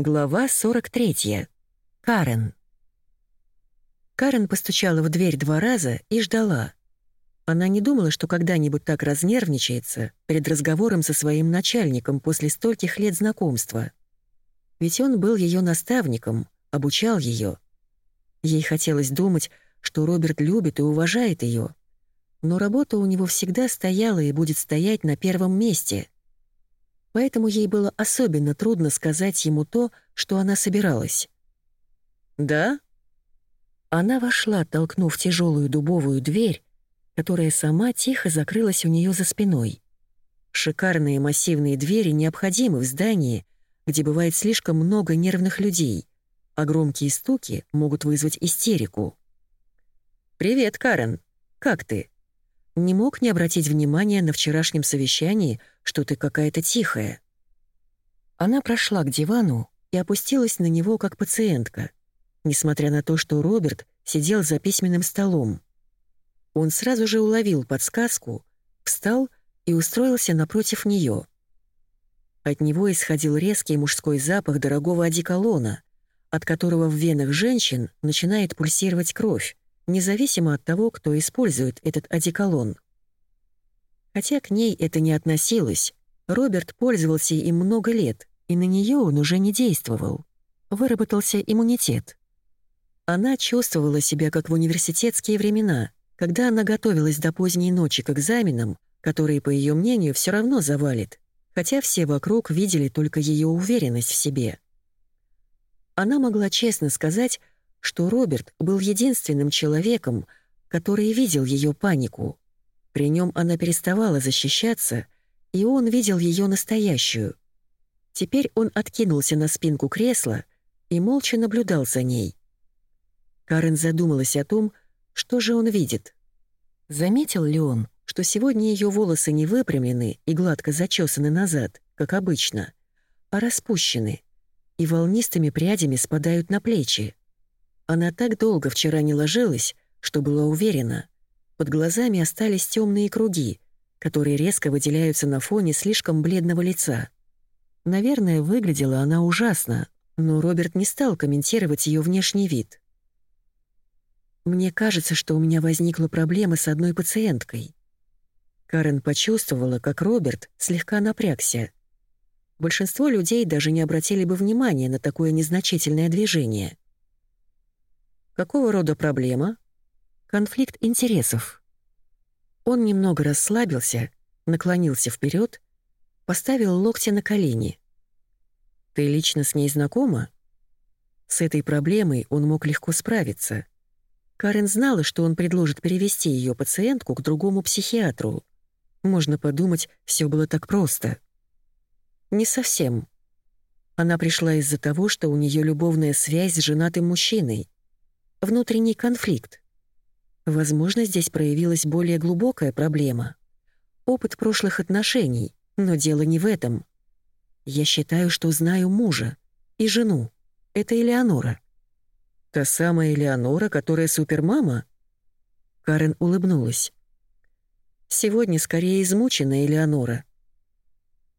Глава 43. Карен. Карен постучала в дверь два раза и ждала. Она не думала, что когда-нибудь так разнервничается перед разговором со своим начальником после стольких лет знакомства. Ведь он был ее наставником, обучал ее. Ей хотелось думать, что Роберт любит и уважает ее. Но работа у него всегда стояла и будет стоять на первом месте — поэтому ей было особенно трудно сказать ему то, что она собиралась. «Да?» Она вошла, толкнув тяжелую дубовую дверь, которая сама тихо закрылась у нее за спиной. Шикарные массивные двери необходимы в здании, где бывает слишком много нервных людей, а громкие стуки могут вызвать истерику. «Привет, Карен. Как ты?» Не мог не обратить внимания на вчерашнем совещании, что ты какая-то тихая. Она прошла к дивану и опустилась на него как пациентка, несмотря на то, что Роберт сидел за письменным столом. Он сразу же уловил подсказку, встал и устроился напротив нее. От него исходил резкий мужской запах дорогого одеколона, от которого в венах женщин начинает пульсировать кровь, независимо от того, кто использует этот одеколон. Хотя к ней это не относилось, Роберт пользовался им много лет, и на нее он уже не действовал. Выработался иммунитет. Она чувствовала себя как в университетские времена, когда она готовилась до поздней ночи к экзаменам, которые, по ее мнению, все равно завалит, хотя все вокруг видели только ее уверенность в себе. Она могла честно сказать, что Роберт был единственным человеком, который видел ее панику. При нем она переставала защищаться, и он видел ее настоящую. Теперь он откинулся на спинку кресла и молча наблюдал за ней. Карен задумалась о том, что же он видит. Заметил ли он, что сегодня ее волосы не выпрямлены и гладко зачесаны назад, как обычно, а распущены, и волнистыми прядями спадают на плечи. Она так долго вчера не ложилась, что была уверена. Под глазами остались темные круги, которые резко выделяются на фоне слишком бледного лица. Наверное, выглядела она ужасно, но Роберт не стал комментировать ее внешний вид. «Мне кажется, что у меня возникла проблема с одной пациенткой». Карен почувствовала, как Роберт слегка напрягся. Большинство людей даже не обратили бы внимания на такое незначительное движение — Какого рода проблема? Конфликт интересов. Он немного расслабился, наклонился вперед, поставил локти на колени. «Ты лично с ней знакома?» С этой проблемой он мог легко справиться. Карен знала, что он предложит перевести ее пациентку к другому психиатру. Можно подумать, все было так просто. Не совсем. Она пришла из-за того, что у нее любовная связь с женатым мужчиной внутренний конфликт. Возможно, здесь проявилась более глубокая проблема. Опыт прошлых отношений, но дело не в этом. Я считаю, что знаю мужа и жену. Это Элеонора. Та самая Элеонора, которая супермама? Карен улыбнулась. Сегодня скорее измученная Элеонора.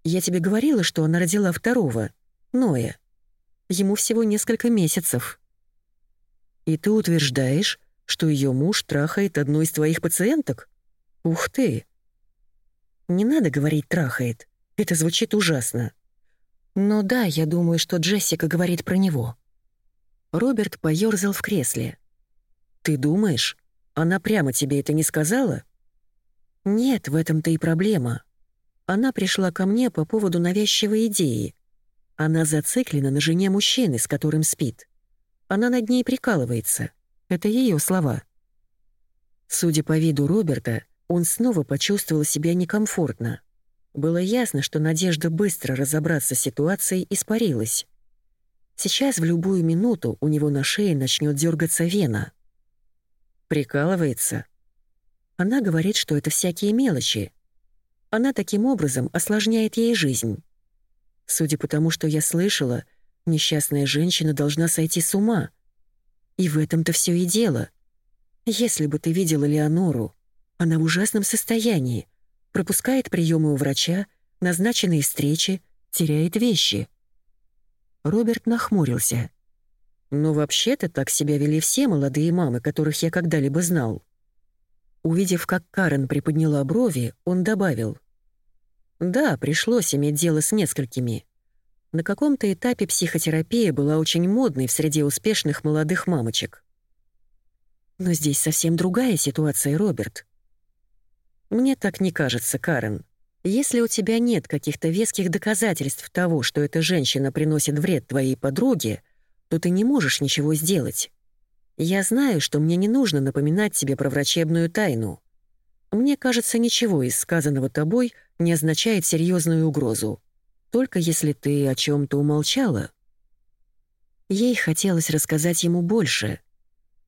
Я тебе говорила, что она родила второго, Ноя. Ему всего несколько месяцев. И ты утверждаешь, что ее муж трахает одну из твоих пациенток? Ух ты! Не надо говорить «трахает». Это звучит ужасно. Но да, я думаю, что Джессика говорит про него. Роберт поёрзал в кресле. «Ты думаешь, она прямо тебе это не сказала?» «Нет, в этом-то и проблема. Она пришла ко мне по поводу навязчивой идеи. Она зациклена на жене мужчины, с которым спит. Она над ней прикалывается. Это ее слова. Судя по виду Роберта, он снова почувствовал себя некомфортно. Было ясно, что надежда быстро разобраться с ситуацией испарилась. Сейчас в любую минуту у него на шее начнет дергаться вена. Прикалывается. Она говорит, что это всякие мелочи. Она таким образом осложняет ей жизнь. Судя по тому, что я слышала, Несчастная женщина должна сойти с ума. И в этом-то все и дело. Если бы ты видела Леонору, она в ужасном состоянии, пропускает приемы у врача, назначенные встречи, теряет вещи. Роберт нахмурился. «Но вообще-то так себя вели все молодые мамы, которых я когда-либо знал». Увидев, как Карен приподняла брови, он добавил. «Да, пришлось иметь дело с несколькими. На каком-то этапе психотерапия была очень модной в среде успешных молодых мамочек. Но здесь совсем другая ситуация, Роберт. Мне так не кажется, Карен. Если у тебя нет каких-то веских доказательств того, что эта женщина приносит вред твоей подруге, то ты не можешь ничего сделать. Я знаю, что мне не нужно напоминать тебе про врачебную тайну. Мне кажется, ничего из сказанного тобой не означает серьезную угрозу. Только если ты о чем то умолчала. Ей хотелось рассказать ему больше.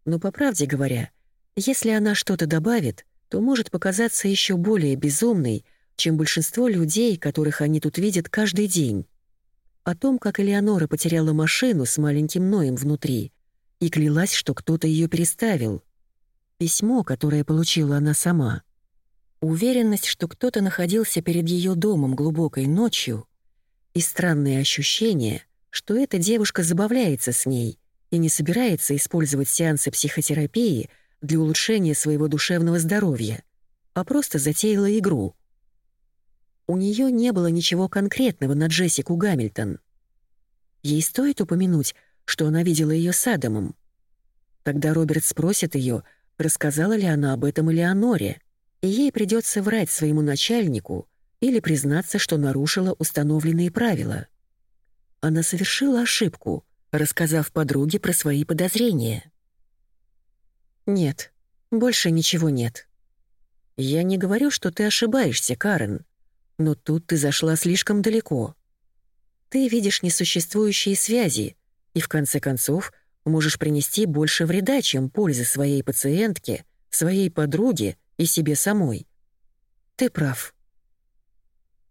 Но, по правде говоря, если она что-то добавит, то может показаться еще более безумной, чем большинство людей, которых они тут видят каждый день. О том, как Элеонора потеряла машину с маленьким Ноем внутри и клялась, что кто-то ее переставил. Письмо, которое получила она сама. Уверенность, что кто-то находился перед ее домом глубокой ночью, и странное ощущение, что эта девушка забавляется с ней и не собирается использовать сеансы психотерапии для улучшения своего душевного здоровья, а просто затеяла игру — у нее не было ничего конкретного на Джессику Гамильтон. Ей стоит упомянуть, что она видела ее с Адамом. Тогда Роберт спросит ее, рассказала ли она об этом Элеоноре, и ей придется врать своему начальнику или признаться, что нарушила установленные правила. Она совершила ошибку, рассказав подруге про свои подозрения. «Нет, больше ничего нет. Я не говорю, что ты ошибаешься, Карен. Но тут ты зашла слишком далеко. Ты видишь несуществующие связи и, в конце концов, можешь принести больше вреда, чем пользы своей пациентке, своей подруге и себе самой. Ты прав.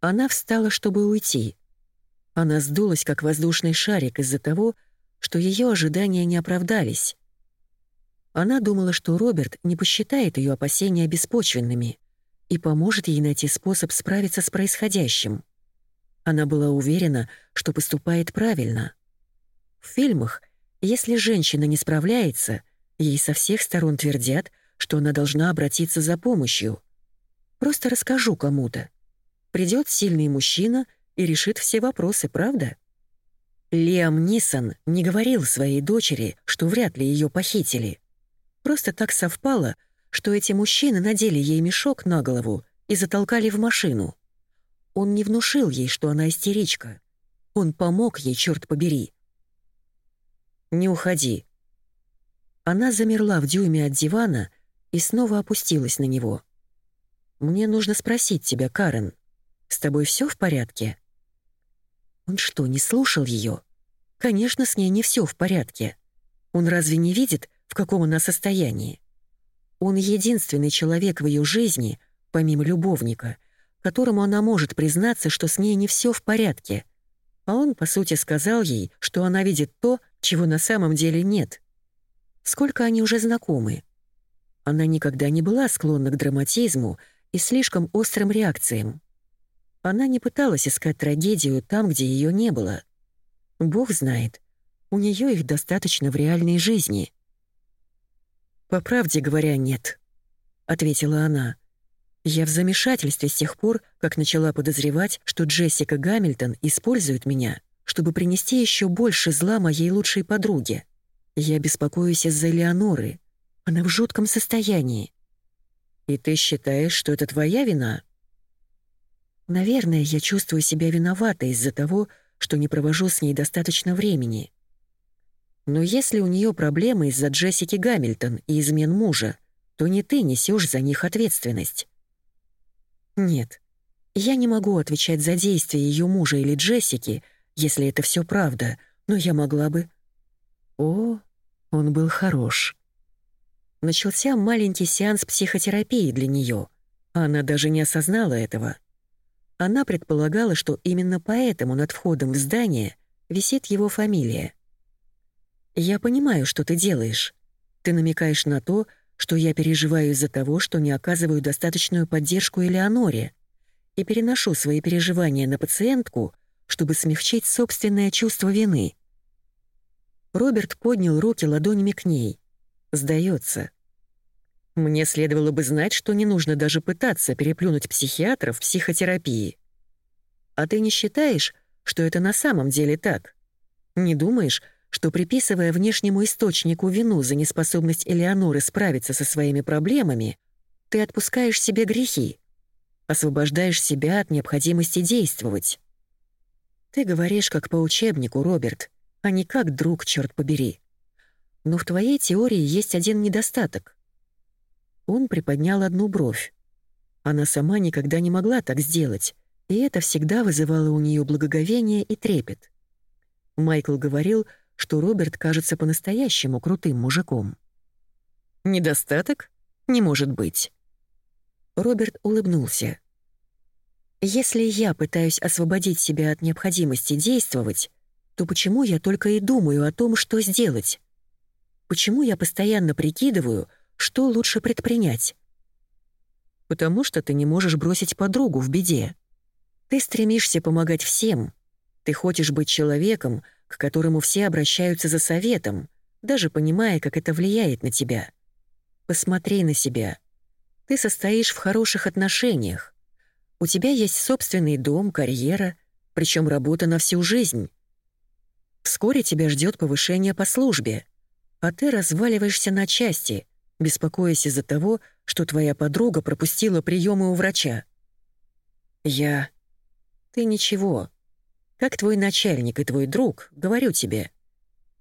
Она встала, чтобы уйти. Она сдулась, как воздушный шарик, из-за того, что ее ожидания не оправдались. Она думала, что Роберт не посчитает ее опасения беспочвенными — и поможет ей найти способ справиться с происходящим. Она была уверена, что поступает правильно. В фильмах, если женщина не справляется, ей со всех сторон твердят, что она должна обратиться за помощью. Просто расскажу кому-то. Придет сильный мужчина и решит все вопросы, правда? Лиам Нисон не говорил своей дочери, что вряд ли ее похитили. Просто так совпало, что эти мужчины надели ей мешок на голову и затолкали в машину. Он не внушил ей, что она истеричка. Он помог ей, черт побери. «Не уходи». Она замерла в дюйме от дивана и снова опустилась на него. «Мне нужно спросить тебя, Карен, с тобой все в порядке?» Он что, не слушал ее? Конечно, с ней не все в порядке. Он разве не видит, в каком она состоянии? Он единственный человек в ее жизни, помимо любовника, которому она может признаться, что с ней не все в порядке. А он, по сути, сказал ей, что она видит то, чего на самом деле нет. Сколько они уже знакомы? Она никогда не была склонна к драматизму и слишком острым реакциям. Она не пыталась искать трагедию там, где ее не было. Бог знает, у нее их достаточно в реальной жизни — «По правде говоря, нет», — ответила она. «Я в замешательстве с тех пор, как начала подозревать, что Джессика Гамильтон использует меня, чтобы принести еще больше зла моей лучшей подруге. Я беспокоюсь из-за Леоноры. Она в жутком состоянии. И ты считаешь, что это твоя вина?» «Наверное, я чувствую себя виноватой из-за того, что не провожу с ней достаточно времени. Но если у нее проблемы из-за Джессики Гамильтон и измен мужа, то не ты несешь за них ответственность. Нет, я не могу отвечать за действия ее мужа или Джессики, если это все правда, но я могла бы... О, он был хорош. Начался маленький сеанс психотерапии для нее. Она даже не осознала этого. Она предполагала, что именно поэтому над входом в здание висит его фамилия — «Я понимаю, что ты делаешь. Ты намекаешь на то, что я переживаю из-за того, что не оказываю достаточную поддержку Элеоноре, и переношу свои переживания на пациентку, чтобы смягчить собственное чувство вины. Роберт поднял руки ладонями к ней. Сдается. Мне следовало бы знать, что не нужно даже пытаться переплюнуть психиатра в психотерапии. А ты не считаешь, что это на самом деле так? Не думаешь, что приписывая внешнему источнику вину за неспособность Элеоноры справиться со своими проблемами, ты отпускаешь себе грехи, освобождаешь себя от необходимости действовать? Ты говоришь как по учебнику, Роберт, а не как друг, черт побери. Но в твоей теории есть один недостаток. Он приподнял одну бровь. Она сама никогда не могла так сделать, и это всегда вызывало у нее благоговение и трепет. Майкл говорил, что Роберт кажется по-настоящему крутым мужиком. «Недостаток? Не может быть». Роберт улыбнулся. «Если я пытаюсь освободить себя от необходимости действовать, то почему я только и думаю о том, что сделать? Почему я постоянно прикидываю, что лучше предпринять? Потому что ты не можешь бросить подругу в беде. Ты стремишься помогать всем. Ты хочешь быть человеком, к которому все обращаются за советом, даже понимая, как это влияет на тебя. Посмотри на себя. Ты состоишь в хороших отношениях. У тебя есть собственный дом, карьера, причем работа на всю жизнь. Вскоре тебя ждет повышение по службе, а ты разваливаешься на части, беспокоясь из-за того, что твоя подруга пропустила приемы у врача. Я... Ты ничего. Как твой начальник и твой друг, говорю тебе.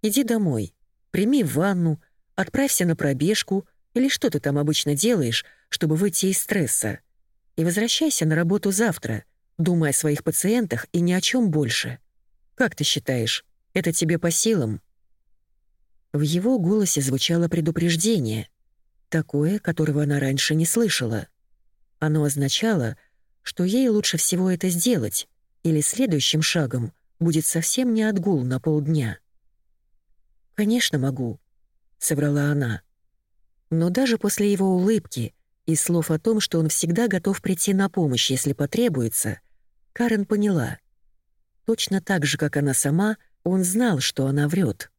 Иди домой, прими ванну, отправься на пробежку или что ты там обычно делаешь, чтобы выйти из стресса, и возвращайся на работу завтра, думая о своих пациентах и ни о чем больше. Как ты считаешь, это тебе по силам?» В его голосе звучало предупреждение, такое, которого она раньше не слышала. Оно означало, что ей лучше всего это сделать, или следующим шагом будет совсем не отгул на полдня. «Конечно могу», — соврала она. Но даже после его улыбки и слов о том, что он всегда готов прийти на помощь, если потребуется, Карен поняла. Точно так же, как она сама — он знал, что она врет.